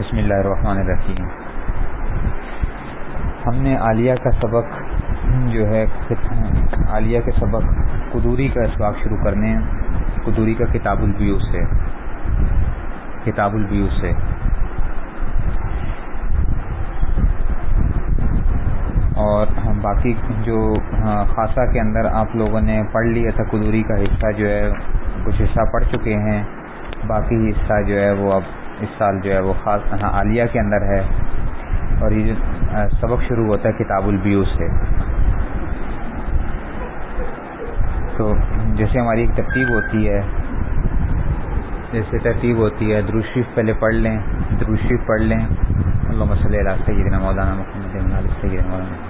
بسم اللہ الرحمن الرحیم۔ ہم نے عالیہ کا سبق جو ہے، عالیہ کے سبق قدوری کا اسباق شروع کرنے ہیں، قدوری کا کتاب البیو سے۔ کتاب البیو سے۔ اور باقی جو خاصہ کے اندر آپ لوگوں نے پڑھ لیا تھا قدوری کا حصہ جو ہے، کچھ حصہ پڑھ چکے ہیں۔ باقی حصہ جو ہے، وہ اب اس سال جو ہے وہ خاص ہاں عالیہ کے اندر ہے اور یہ سبق شروع ہوتا ہے کتاب البیو سے۔ تو جیسے ہماری ایک ترتیب ہوتی ہے، جیسے ترتیب ہوتی ہے دروشریف پہلے پڑھ لیں دروشریف پڑھ لیں۔ اللہ مسئلہ اللہ سیدنا مولانا محمد سید مولانا۔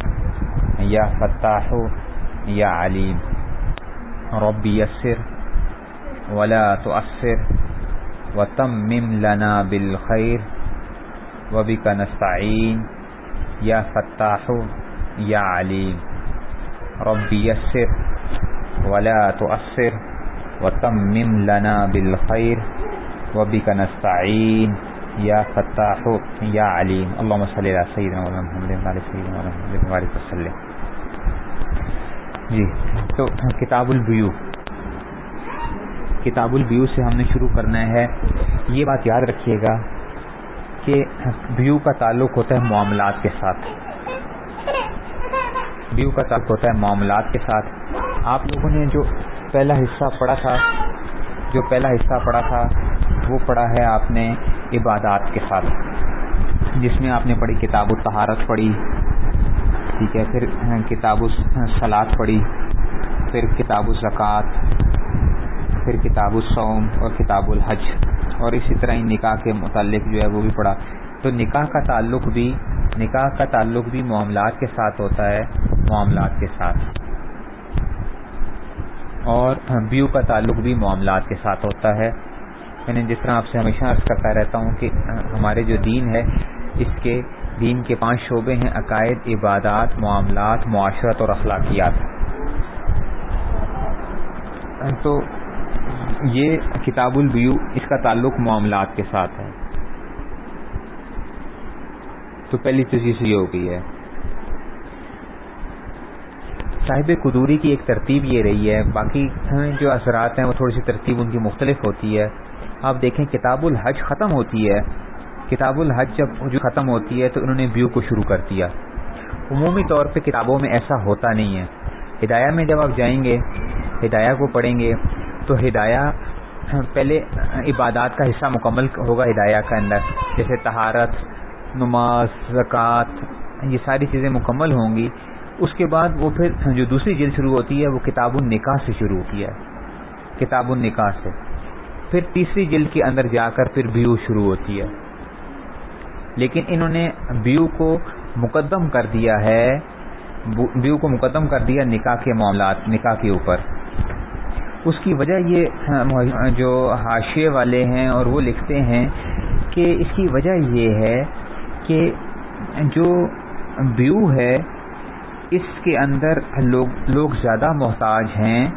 یا فتاح یا علیم رب یسر ولا تؤثر وتمم لنا بالخير وبك نستعين. یا فتاح یا علیم رب یسر ولا تؤثر وتمم لنا بالخير وبك نستعين. یا فتاح یا علیم اللهم صل على سيدنا محمد وعلى سيدنا محمد وسلم. جی۔ تو کتاب البیو کتاب البیو سے ہم نے شروع کرنا ہے۔ یہ بات یاد رکھیے گا کہ بیو کا تعلق ہوتا ہے معاملات کے ساتھ۔ بیو کا تعلق ہوتا ہے معاملات کے ساتھ۔ آپ لوگوں نے جو پہلا حصہ پڑھا تھا، جو پہلا حصہ پڑھا تھا، وہ پڑھا ہے آپ نے عبادات کے ساتھ، جس میں آپ نے پڑھی کتاب و تہارت پڑھی۔ ٹھیک ہے، پھر ہاں، کتاب سلاد ہاں، پڑھی، پھر کتاب الزکوٰۃ، پھر کتاب السوم اور کتاب الحج اور اسی طرح ہی نکاح کے متعلق جو ہے وہ بھی پڑھا۔ تو نکاح کا تعلق بھی، نکاح کا تعلق بھی معاملات کے ساتھ ہوتا ہے، معاملات کے ساتھ۔ اور ہاں، بیو کا تعلق بھی معاملات کے ساتھ ہوتا ہے۔ میں نے جس طرح آپ سے ہمیشہ عرض کرتا رہتا ہوں کہ ہمارے جو دین ہے، اس کے دین کے پانچ شعبے ہیں، عقائد، عبادات، معاملات، معاشرت اور اخلاقیات۔ تو یہ کتاب البیو اس کا تعلق معاملات کے ساتھ ہے۔ تو پہلی چیز یہ ہو گئی ہے۔ صاحب قدوری کی ایک ترتیب یہ رہی ہے، باقی جو اثرات ہیں وہ تھوڑی سی ترتیب ان کی مختلف ہوتی ہے۔ آپ دیکھیں، کتاب الحج ختم ہوتی ہے۔ کتاب الحج جب جو ختم ہوتی ہے تو انہوں نے ویو کو شروع کر دیا۔ عمومی طور پہ کتابوں میں ایسا ہوتا نہیں ہے۔ ہدایہ میں جب آپ جائیں گے، ہدایہ کو پڑھیں گے، تو ہدایہ پہلے عبادات کا حصہ مکمل ہوگا ہدایہ کا اندر۔ جیسے تہارت نماز، زکوٰۃ، یہ ساری چیزیں مکمل ہوں گی۔ اس کے بعد وہ پھر جو دوسری جلد شروع ہوتی ہے، وہ کتاب النکاح سے شروع ہوتی ہے۔ کتاب النکاح سے۔ پھر تیسری جلد کے اندر جا کر پھر بیو شروع ہوتی ہے۔ لیکن انہوں نے بیو کو مقدم کر دیا ہے بیو کو مقدم کر دیا نکاح کے معاملات، نکاح کے اوپر۔ اس کی وجہ یہ ہاں، جو حاشے والے ہیں اور وہ لکھتے ہیں کہ اس کی وجہ یہ ہے کہ جو بیو ہے، اس کے اندر لوگ لوگ زیادہ محتاج ہیں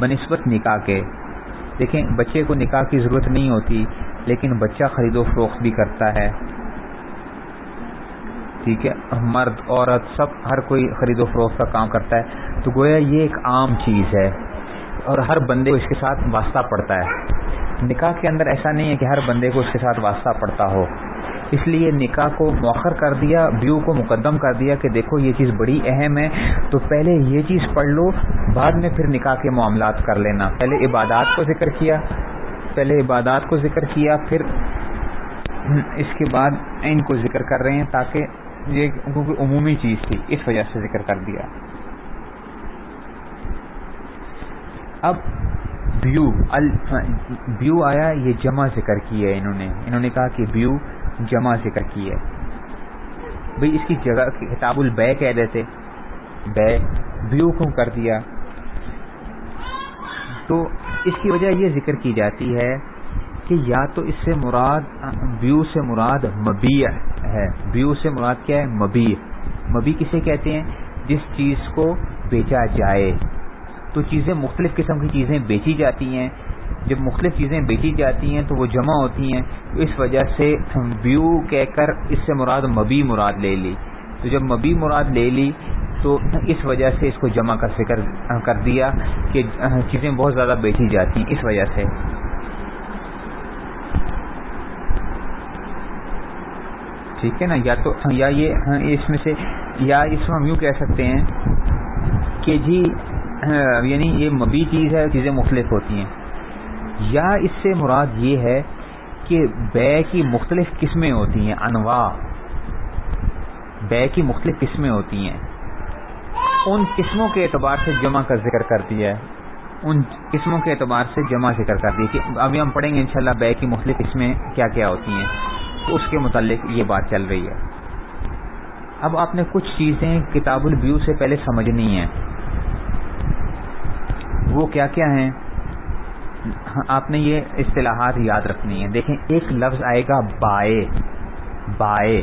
بنسبت نکاح کے۔ دیکھیں، بچے کو نکاح کی ضرورت نہیں ہوتی، لیکن بچہ خرید و فروخت بھی کرتا ہے۔ ٹھیک ہے، مرد، عورت، سب، ہر کوئی خرید و فروخت کا کام کرتا ہے۔ تو گویا یہ ایک عام چیز ہے۔ اور ہر بندے کو اس کے ساتھ واسطہ پڑتا ہے۔ نکاح کے اندر ایسا نہیں ہے کہ ہر بندے کو اس کے ساتھ واسطہ پڑتا ہو۔ اس لیے نکاح کو مؤخر کر دیا بیو کو مقدم کر دیا کہ دیکھو یہ چیز بڑی اہم ہے۔ تو پہلے یہ چیز پڑھ لو، بعد میں پھر نکاح کے معاملات کر لینا۔ پہلے عبادات کو ذکر کیا، پہلے عبادات کو ذکر کیا، پھر اس کے بعد ان کو ذکر کر رہے ہیں تاکہ یہ کیونکہ عمومی چیز تھی، اس وجہ سے ذکر کر دیا۔ اب بیو بیو آیا، یہ جمع ذکر کی ہے انہوں نے۔ انہوں نے کہا کہ بیو جمع ذکر کی ہے۔ بھئی اس کی جگہ کتاب البے کہہ دیتے۔ بے، بیو کو کر دیا؟ تو اس کی وجہ یہ ذکر کی جاتی ہے کہ یا تو اس سے مراد، بیو سے مراد مبی ہے۔ بیو سے مراد کیا ہے؟ مبی۔ مبی کسے کہتے ہیں؟ جس چیز کو بیچا جائے۔ تو چیزیں مختلف قسم کی چیزیں بیچی جاتی ہیں۔ جب مختلف چیزیں بیچی جاتی ہیں تو وہ جمع ہوتی ہیں۔ تو اس وجہ سے بیو کہہ کر اس سے مراد مبی مراد لے لی۔ تو جب مبی مراد لے لی تو اس وجہ سے اس کو جمع کا ذکر کر دیا کہ چیزیں بہت زیادہ بیچی جاتی ہیں۔ اس وجہ سے۔ ٹھیک ہے نا؟ یا تو یا یہ ہاں، اس میں سے یا اس میں ہم یوں کہہ سکتے ہیں کہ جی ہاں، یعنی یہ مبی چیز ہے، چیزیں مختلف ہوتی ہیں۔ یا اس سے مراد یہ ہے کہ بے کی مختلف قسمیں ہوتی ہیں، انواع۔ بے کی مختلف قسمیں ہوتی ہیں۔ ان قسموں کے اعتبار سے جمع کا ذکر کر دیا ہے۔ ان قسموں کے اعتبار سے جمع ذکر کر دی کہ ابھی ہم پڑھیں گے انشاءاللہ بے کی مختلف قسمیں کیا کیا ہوتی ہیں۔ اس کے متعلق یہ بات چل رہی ہے۔ اب آپ نے کچھ چیزیں کتاب البیو سے پہلے سمجھنی ہیں۔ وہ کیا کیا ہیں؟ آپ نے یہ اصطلاحات یاد رکھنی ہے دیکھیں، ایک لفظ آئے گا بائے۔ بائے۔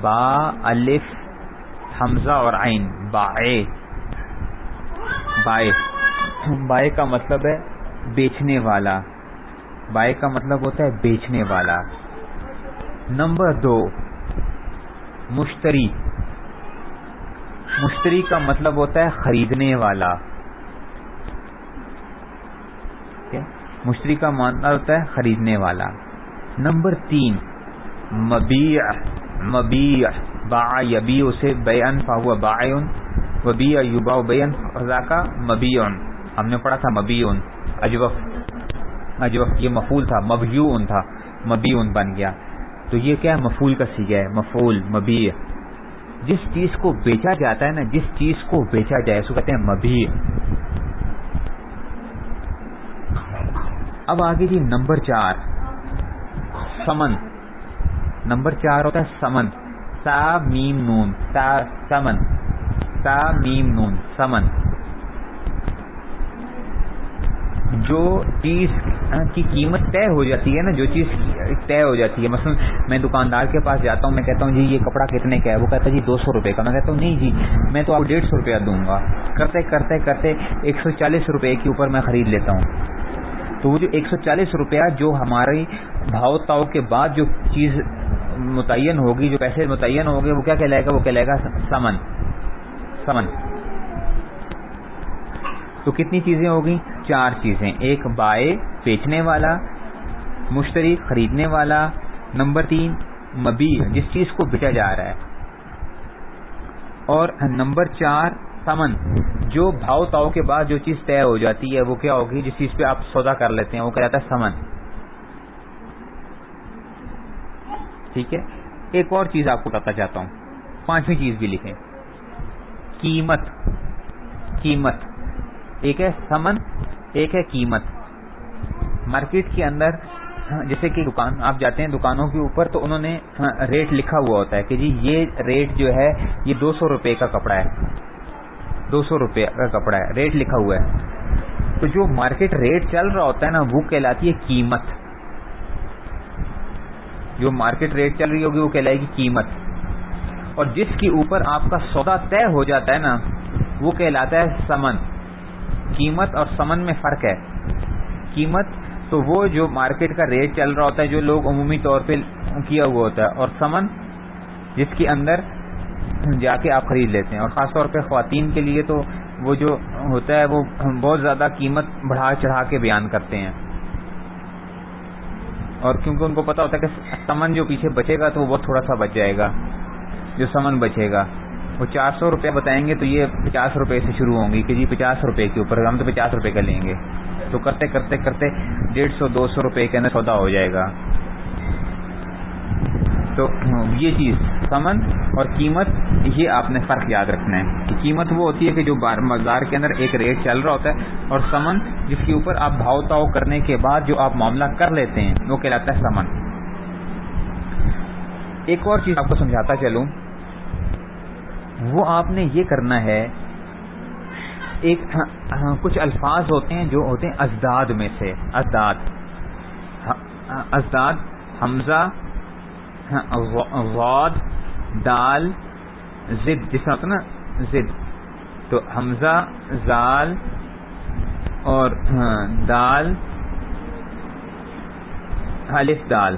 با، الف، حمزہ اور عین۔ بائے۔ بائے۔ بائے کا مطلب ہے بیچنے والا۔ بائے کا مطلب ہوتا ہے بیچنے والا۔ نمبر دو، مشتری۔ مشتری کا مطلب ہوتا ہے خریدنے والا۔ مشتری کا ماننا ہوتا ہے خریدنے والا۔ نمبر تین، مبیع۔ مبیع با یبی اسے بیان فاہو باعن وبی یوبا بین فضا کا مبیون ہم نے پڑھا تھا مبیون اجوف۔ اجوف یہ مفول تھا مبیون تھا مبیون بن گیا۔ تو یہ کیا مفول کا سیگا ہے؟ مفول مبی جس چیز کو بیچا جاتا ہے نا، جس چیز کو بیچا جائے، اس کو کہتے ہیں مبی اب آگے جی نمبر چار۔ سمن۔ نمبر چار ہوتا ہے سمن۔ سا، میم، نون۔ سا، سمن۔ سا، میم، نون۔ سمن۔ جو چیز کی قیمت طے ہو جاتی ہے نا، جو چیز طے ہو جاتی ہے۔ مثلا میں دکاندار کے پاس جاتا ہوں، میں کہتا ہوں جی یہ کپڑا کتنے کا ہے؟ وہ کہتا ہے جی دو سو روپے کا۔ میں کہتا ہوں، نہیں جی میں تو آپ ڈیڑھ سو روپیہ دوں گا۔ کرتے کرتے کرتے ایک سو چالیس روپے کے اوپر میں خرید لیتا ہوں۔ تو وہ جو ایک سو چالیس روپیہ جو ہماری بھاؤ تاؤ کے بعد جو چیز متعین ہوگی، جو پیسے متعین ہوں گے، وہ کیا کہلائے گا؟ وہ کہلائے گا سمن۔ سمن۔ تو کتنی چیزیں ہوگی چار چیزیں۔ ایک بائے بیچنے والا، مشتری خریدنے والا، نمبر تین مبی جس چیز کو بیچا جا رہا ہے۔ اور نمبر چار سمن، جو بھاؤ تاؤ کے بعد جو چیز طے ہو جاتی ہے، وہ کیا ہوگی؟ جس چیز پہ آپ سودا کر لیتے ہیں، وہ کہتا ہے سمن۔ ٹھیک ہے؟ ایک اور چیز آپ کو بتانا چاہتا ہوں۔ پانچویں چیز بھی لکھیں۔ قیمت۔ قیمت۔ ایک ہے سمن، ایک ہے قیمت۔ مارکیٹ کے اندر، جیسے کہ دکان، آپ جاتے ہیں دکانوں کے اوپر تو انہوں نے ہاں، ریٹ لکھا ہوا ہوتا ہے کہ جی یہ ریٹ جو ہے، یہ دو سو روپے کا کپڑا ہے۔ دو سو روپے کا کپڑا ہے، ریٹ لکھا ہوا ہے۔ تو جو مارکیٹ ریٹ چل رہا ہوتا ہے نا، وہ کہلاتی ہے قیمت۔ جو مارکیٹ ریٹ چل رہی ہوگی، وہ کہلائے گی قیمت۔ اور جس کے اوپر آپ کا سودا طے ہو جاتا ہے نا، وہ کہلاتا ہے سمن۔ قیمت اور سمن میں فرق ہے۔ قیمت تو وہ جو مارکیٹ کا ریٹ چل رہا ہوتا ہے جو لوگ عمومی طور پہ کیا ہوا ہوتا ہے، اور سمن جس کے اندر جا کے آپ خرید لیتے ہیں۔ اور خاص طور پہ خواتین کے لیے تو وہ جو ہوتا ہے وہ بہت زیادہ قیمت بڑھا چڑھا کے بیان کرتے ہیں۔ اور کیونکہ ان کو پتا ہوتا ہے کہ سمن جو پیچھے بچے گا تو وہ بہت تھوڑا سا بچ جائے گا، جو سمن بچے گا۔ وہ چار سو روپے بتائیں گے تو یہ پچاس روپے سے شروع ہوں گی کہ جی پچاس روپے کے اوپر ہم تو پچاس روپے کا لیں گے۔ تو کرتے کرتے کرتے ڈیڑھ سو، دو سو روپے کے اندر سودا ہو جائے گا۔ تو یہ چیز، سمن اور قیمت، یہ آپ نے فرق یاد رکھنا ہے۔ کہ قیمت وہ ہوتی ہے کہ جو بازار کے اندر ایک ریٹ چل رہا ہوتا ہے اور سمن جس کے اوپر آپ بھاؤ تاؤ کرنے کے بعد جو آپ معاملہ کر لیتے ہیں، وہ کہلاتا ہے سمن۔ ایک اور چیز آپ کو سمجھاتا چلوں۔ وہ آپ نے یہ کرنا ہے، ایک ہاں، ہاں، کچھ الفاظ ہوتے ہیں جو ہوتے ہیں ازداد میں سے، ازداد۔ ہاں، ازداد، حمزہ غاد، دال، زد جس ہوتا نا، زد۔ تو حمزہ، زال اور دال حلف دال۔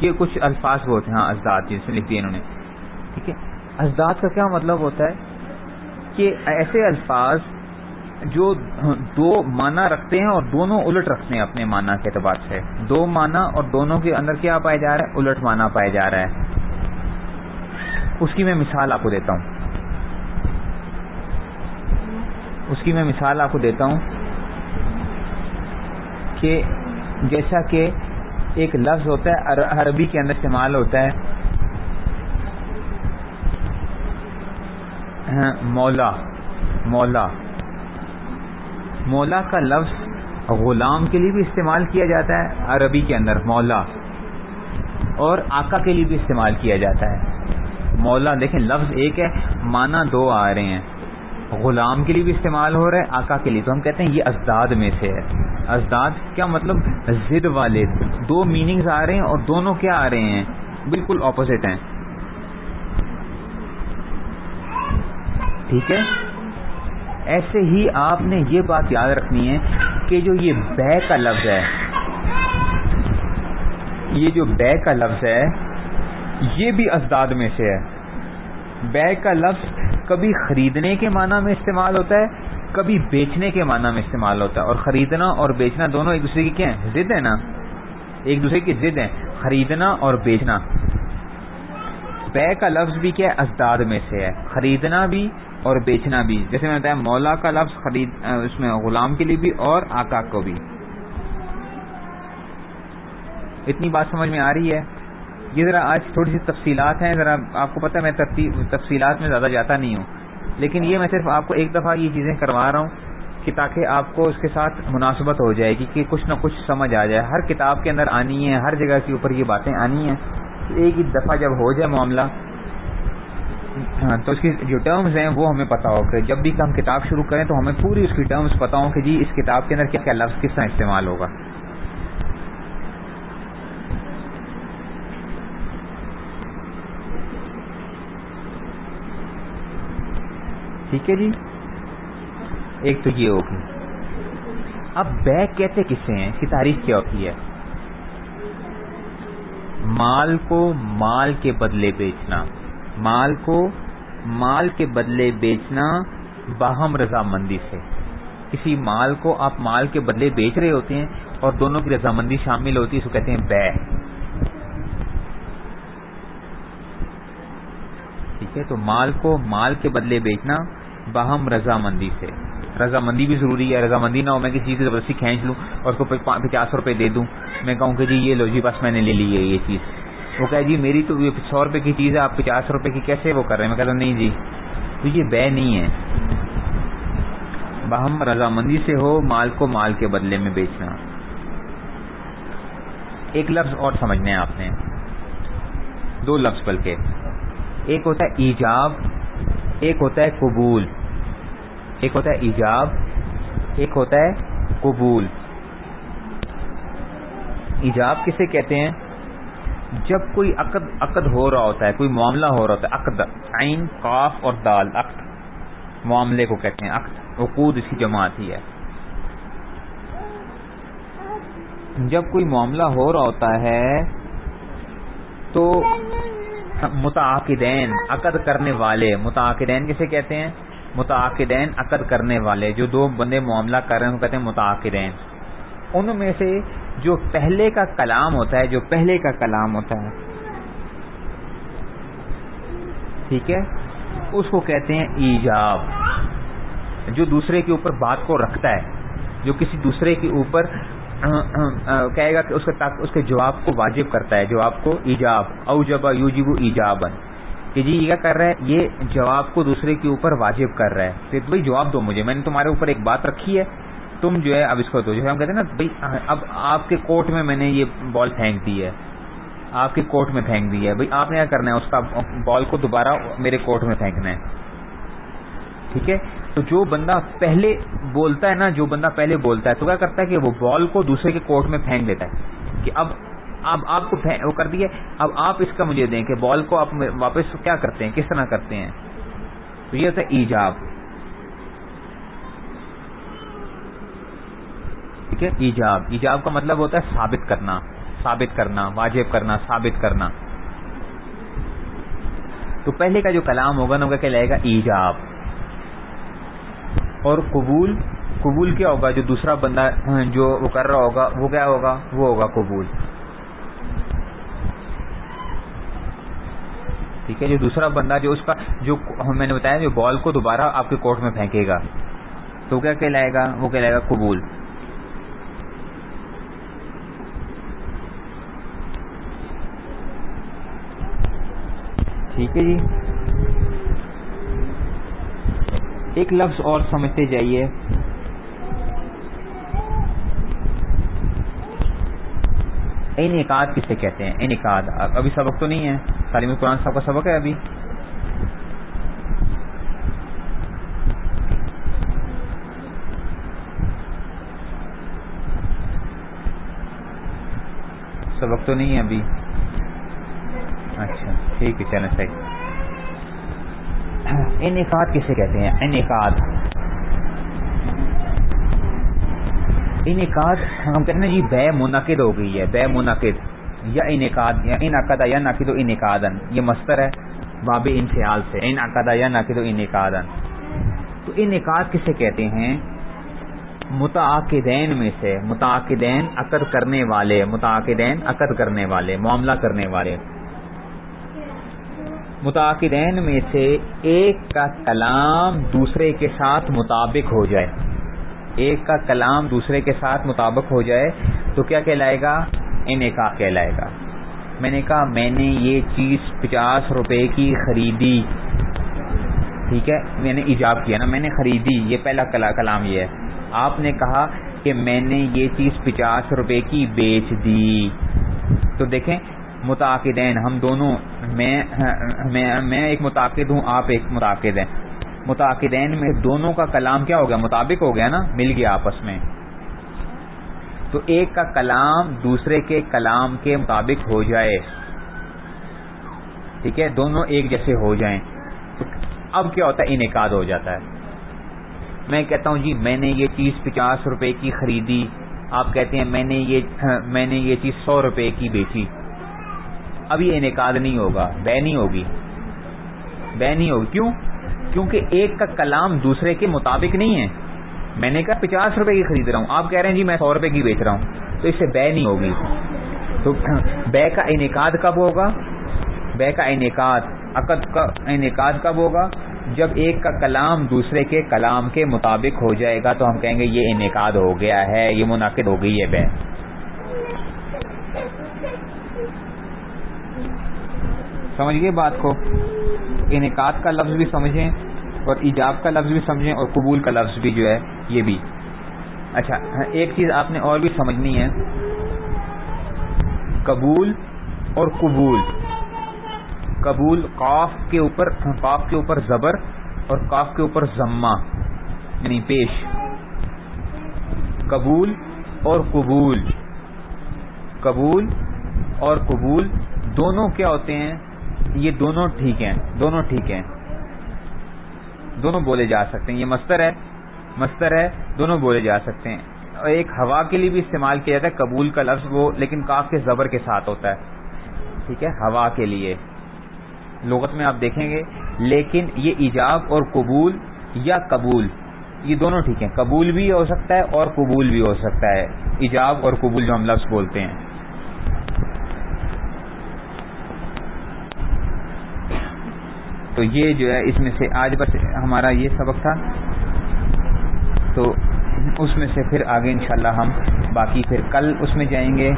یہ کچھ الفاظ ہوتے ہیں ہاں ازداد جیسے لکھ دیے انہوں نے۔ ٹھیک ہے؟ ازداد کا کیا مطلب ہوتا ہے؟ کہ ایسے الفاظ جو دو معنی رکھتے ہیں اور دونوں الٹ رکھتے ہیں اپنے معنی کے اعتبار سے۔ دو معنی اور دونوں کے اندر کیا پایا جا رہا ہے؟ الٹ معنی پایا جا رہا ہے۔ اس کی میں مثال آپ کو دیتا ہوں۔ اس کی میں مثال آپ کو دیتا ہوں کہ جیسا کہ ایک لفظ ہوتا ہے عربی کے اندر استعمال ہوتا ہے۔ ہاں، مولا مولا۔ مولا کا لفظ غلام کے لیے بھی استعمال کیا جاتا ہے، عربی کے اندر مولا۔ اور آقا کے لیے بھی استعمال کیا جاتا ہے۔ مولا دیکھیں لفظ ایک ہے مانا دو آ رہے ہیں۔ غلام کے لیے بھی استعمال ہو رہا ہے، آقا کے لیے۔ تو ہم کہتے ہیں یہ ازداد میں سے ہے۔ ازداد کیا مطلب؟ زد والے دو میننگز آ رہے ہیں اور دونوں کیا آ رہے ہیں؟ بالکل اپوزٹ ہیں۔ ٹھیک ہے؟ ایسے ہی آپ نے یہ بات یاد رکھنی ہے کہ جو یہ بے کا لفظ ہے، یہ جو بے کا لفظ ہے، یہ بھی ازداد میں سے ہے۔ بے کا لفظ کبھی خریدنے کے معنی میں استعمال ہوتا ہے، کبھی بیچنے کے معنی میں استعمال ہوتا ہے۔ اور خریدنا اور بیچنا دونوں ایک دوسرے کی کیا ہیں؟ ضد ہے نا؟ ایک دوسرے کی ضد ہے خریدنا اور بیچنا۔ بے کا لفظ بھی کیا ازداد میں سے ہے۔ خریدنا بھی اور بیچنا بھی۔ جیسے میں بتایا، مولا کا لفظ خرید، اس میں غلام کے لیے بھی اور آقا کو بھی۔ اتنی بات سمجھ میں آ رہی ہے۔ یہ ذرا آج تھوڑی سی تفصیلات ہیں، ذرا آپ کو پتا میں تفصیلات میں زیادہ جاتا نہیں ہوں۔ لیکن یہ میں صرف آپ کو ایک دفعہ یہ چیزیں کروا رہا ہوں۔ کہ تاکہ آپ کو اس کے ساتھ مناسبت ہو جائے گی کہ کچھ نہ کچھ سمجھ آ جائے۔ ہر کتاب کے اندر آنی ہے، ہر جگہ کے اوپر یہ باتیں آنی ہیں۔ ایک ہی دفعہ جب ہو جائے معاملہ ہاں تو اس کی جو ٹرمز ہیں وہ ہمیں پتا ہو کہ جب بھی ہم کتاب شروع کریں تو ہمیں پوری اس کی ٹرمز پتا ہو کہ جی اس کتاب کے اندر کیا کیا لفظ کس طرح استعمال ہوگا۔ ٹھیک ہے جی؟ ایک تو یہ ہوگی۔ اب بیگ کہتے کسے ہیں؟ اس کی تاریخ کیا ہوتی ہے؟ مال کو مال کے بدلے بیچنا۔ مال کو مال کے بدلے بیچنا باہم رضامندی سے۔ کسی مال کو آپ مال کے بدلے بیچ رہے ہوتے ہیں اور دونوں کی رضامندی شامل ہوتی ہے، اس کو کہتے ہیں بے ٹھیک ہے؟ تو مال کو مال کے بدلے بیچنا باہم رضامندی سے۔ رضامندی بھی ضروری ہے، رضامندی نہ ہو میں کسی چیز کی زبردستی کھینچ لوں اور اس کو پچاس روپے دے دوں۔ میں کہوں کہ جی یہ لو جی بس میں نے لے لی ہے یہ چیز۔ وہ کہ جی میری تو سو روپے کی چیز ہے، آپ پچاس روپے کی کیسے وہ کر رہے ہیں؟ میں کہتا نہیں جی تو یہ بے نہیں ہے۔ باہم رضامندی سے ہو، مال کو مال کے بدلے میں بیچنا۔ ایک لفظ اور سمجھنا ہے آپ نے۔ دو لفظ بلکہ۔ ایک ہوتا ہے ایجاب، ایک ہوتا ہے قبول۔ ایک ہوتا ہے ایجاب، ایک ہوتا ہے قبول۔ ایجاب کسے کہتے ہیں؟ جب کوئی عقد عقد ہو رہا ہوتا ہے، کوئی معاملہ ہو رہا ہوتا ہے، عقد، عین، قاف اور دال، عقد۔ معاملے کو کہتے ہیں عقد، عقود اس کی جماعت ہی ہے۔ جب کوئی معاملہ ہو رہا ہوتا ہے تو متعاقدین، عقد کرنے والے، متعاقدین کسے کہتے ہیں؟ متعاقدین عقد کرنے والے، جو دو بندے معاملہ کر رہے ہیں کہتے ہیں متعاقدین۔ ان میں سے جو پہلے کا کلام ہوتا ہے، جو پہلے کا کلام ہوتا ہے، ٹھیک ہے؟ اس کو کہتے ہیں ایجاب۔ جو دوسرے کے اوپر بات کو رکھتا ہے، جو کسی دوسرے کے اوپر کہے گا کہ اس کے جواب کو واجب کرتا ہے، جواب کو ایجاب۔ او جبا یو ایجابن کہ جی یہ کیا کر رہا ہے یہ جواب کو دوسرے کے اوپر واجب کر رہا ہے پھر بھائی جواب دو مجھے۔ میں نے تمہارے اوپر ایک بات رکھی ہے۔ تم جو ہے اب اس کو جو ہم کہتے ہیں نا، بھائی اب آپ کے کوٹ میں میں نے یہ بال پھینک دی ہے۔ آپ کے کوٹ میں پھینک دی ہے۔ بھائی آپ نے کیا کرنا ہے؟ اس کا بال کو دوبارہ میرے کوٹ میں پھینکنا ہے۔ ٹھیک ہے؟ تو جو بندہ پہلے بولتا ہے نا، جو بندہ پہلے بولتا ہے، تو کیا کرتا ہے کہ وہ بال کو دوسرے کے کوٹ میں پھینک دیتا ہے کہ اب اب آپ کو وہ کر دیے۔ اب آپ اس کا مجھے دیں کہ بال کو آپ واپس کیا کرتے ہیں؟ کس طرح کرتے ہیں؟ تو یہ ہوتا ہے ایجاب۔ ٹھیک ہے؟ ایجاب۔ ایجاب کا مطلب ہوتا ہے ثابت کرنا ثابت کرنا، واجب کرنا، ثابت کرنا۔ تو پہلے کا جو کلام ہوگا نا کیا لائے گا؟ ایجاب۔ اور قبول قبول کیا ہوگا؟ جو دوسرا بندہ جو وہ کر رہا ہوگا، وہ کیا ہوگا؟ وہ ہوگا قبول۔ ٹھیک ہے جو دوسرا بندہ جو اس کا جو میں نے بتایا جو بال کو دوبارہ آپ کے کورٹ میں پھینکے گا، تو کیا کہلائے گا؟ وہ کہلائے گا قبول۔ ٹھیک ہے جی۔ ایک لفظ اور سمجھتے جائیے۔ انعقاد کسے کہتے ہیں؟ انعقاد۔ ابھی سبق تو نہیں ہے۔ تعلیم قرآن صاحب کا سبق ہے ابھی؟ سبق تو نہیں ہے ابھی۔ اچھا ٹھیک ہے، چلیں صحیح۔ انعقاد کسے کہتے ہیں؟ انعقاد۔ انعقاد ہم کہتے ہیں جی بے منعقد ہو گئی ہے، بے منعقد۔ یا انعقاد، یا انعقد یا ناقد و انعقادن یہ مستر ہے، باب انفعال سے. انعقد یا ناقد و انعقادن تو انعقاد کسے کہتے ہیں؟ متعاقدین میں سے. متعاقدین عقد کرنے والے، متعاقدین عقد کرنے والے، معاملہ کرنے والے. متعاقدین میں سے ایک کا کلام دوسرے کے ساتھ مطابق ہو جائے. ایک کا کلام دوسرے کے ساتھ مطابق ہو جائے تو کیا کہلائے گا؟ انعقاد کہلائے گا۔ میں نے کہا، میں نے یہ چیز پچاس روپے کی خریدی۔ ٹھیک ہے؟ میں نے ایجاب کیا نا، میں نے خریدی۔ یہ پہلا کلام یہ ہے۔ آپ نے کہا کہ میں نے یہ چیز پچاس روپے کی بیچ دی۔ تو دیکھیں متعقدین ہم دونوں۔ میں ایک متعقد ہوں، آپ ایک متعقد ہیں۔ متعقدین میں دونوں کا کلام کیا ہو گیا؟ مطابق ہو گیا نا؟ مل گیا آپس میں۔ تو ایک کا کلام دوسرے کے کلام کے مطابق ہو جائے۔ ٹھیک ہے؟ دونوں ایک جیسے ہو جائیں۔ تو اب کیا ہوتا ہے؟ انعقاد ہو جاتا ہے۔ میں کہتا ہوں جی میں نے یہ چیز پچاس روپے کی خریدی۔ آپ کہتے ہیں میں نے یہ، میں نے یہ چیز سو روپے کی بیچی۔ اب یہ انعقاد نہیں ہوگا بے نہیں ہوگی۔ بے نہیں ہوگی۔ کیوں؟ کیونکہ ایک کا کلام دوسرے کے مطابق نہیں ہے۔ میں نے کہا پچاس روپے کی خرید رہا ہوں۔ آپ کہہ رہے ہیں جی میں سو روپے کی بیچ رہا ہوں۔ تو اس سے بے نہیں ہوگی۔ تو بے کا انعقاد کب ہوگا؟ بے کا انعقاد، عقد کا انعقاد کب ہوگا؟ جب ایک کا کلام دوسرے کے کلام کے مطابق ہو جائے گا تو ہم کہیں گے یہ انعقاد ہو گیا ہے، یہ منعقد ہو گئی ہے بے۔ سمجھ گئے بات کو۔ انعقاد کا لفظ بھی سمجھیں۔ اور ایجاب کا لفظ بھی سمجھیں اور قبول کا لفظ بھی جو ہے یہ بھی۔ اچھا ہاں، ایک چیز آپ نے اور بھی سمجھنی ہے۔ قبول اور قبول۔ قبول قاف کے اوپر، قاف کے اوپر زبر اور قاف کے اوپر ضمہ یعنی پیش۔ قبول اور قبول۔ قبول اور قبول دونوں کیا ہوتے ہیں؟ یہ دونوں ٹھیک ہیں، دونوں ٹھیک ہیں۔ دونوں بولے جا سکتے ہیں۔ یہ مستر ہے مستر ہے، دونوں بولے جا سکتے ہیں۔ اور ایک ہوا کے لیے بھی استعمال کیا جاتا ہے، قبول کا لفظ وہ، لیکن کاف کے زبر کے ساتھ ہوتا ہے۔ ٹھیک ہے، ہوا کے لیے۔ لغت میں آپ دیکھیں گے، لیکن یہ ایجاب اور قبول یا قبول، یہ دونوں ٹھیک ہیں۔ قبول بھی ہو سکتا ہے اور قبول بھی ہو سکتا ہے۔ ایجاب اور قبول جو ہم لفظ بولتے ہیں۔ تو یہ جو ہے اس میں سے آج بس ہمارا یہ سبق تھا۔ تو اس میں سے پھر آگے انشاءاللہ ہم باقی پھر کل اس میں جائیں گے۔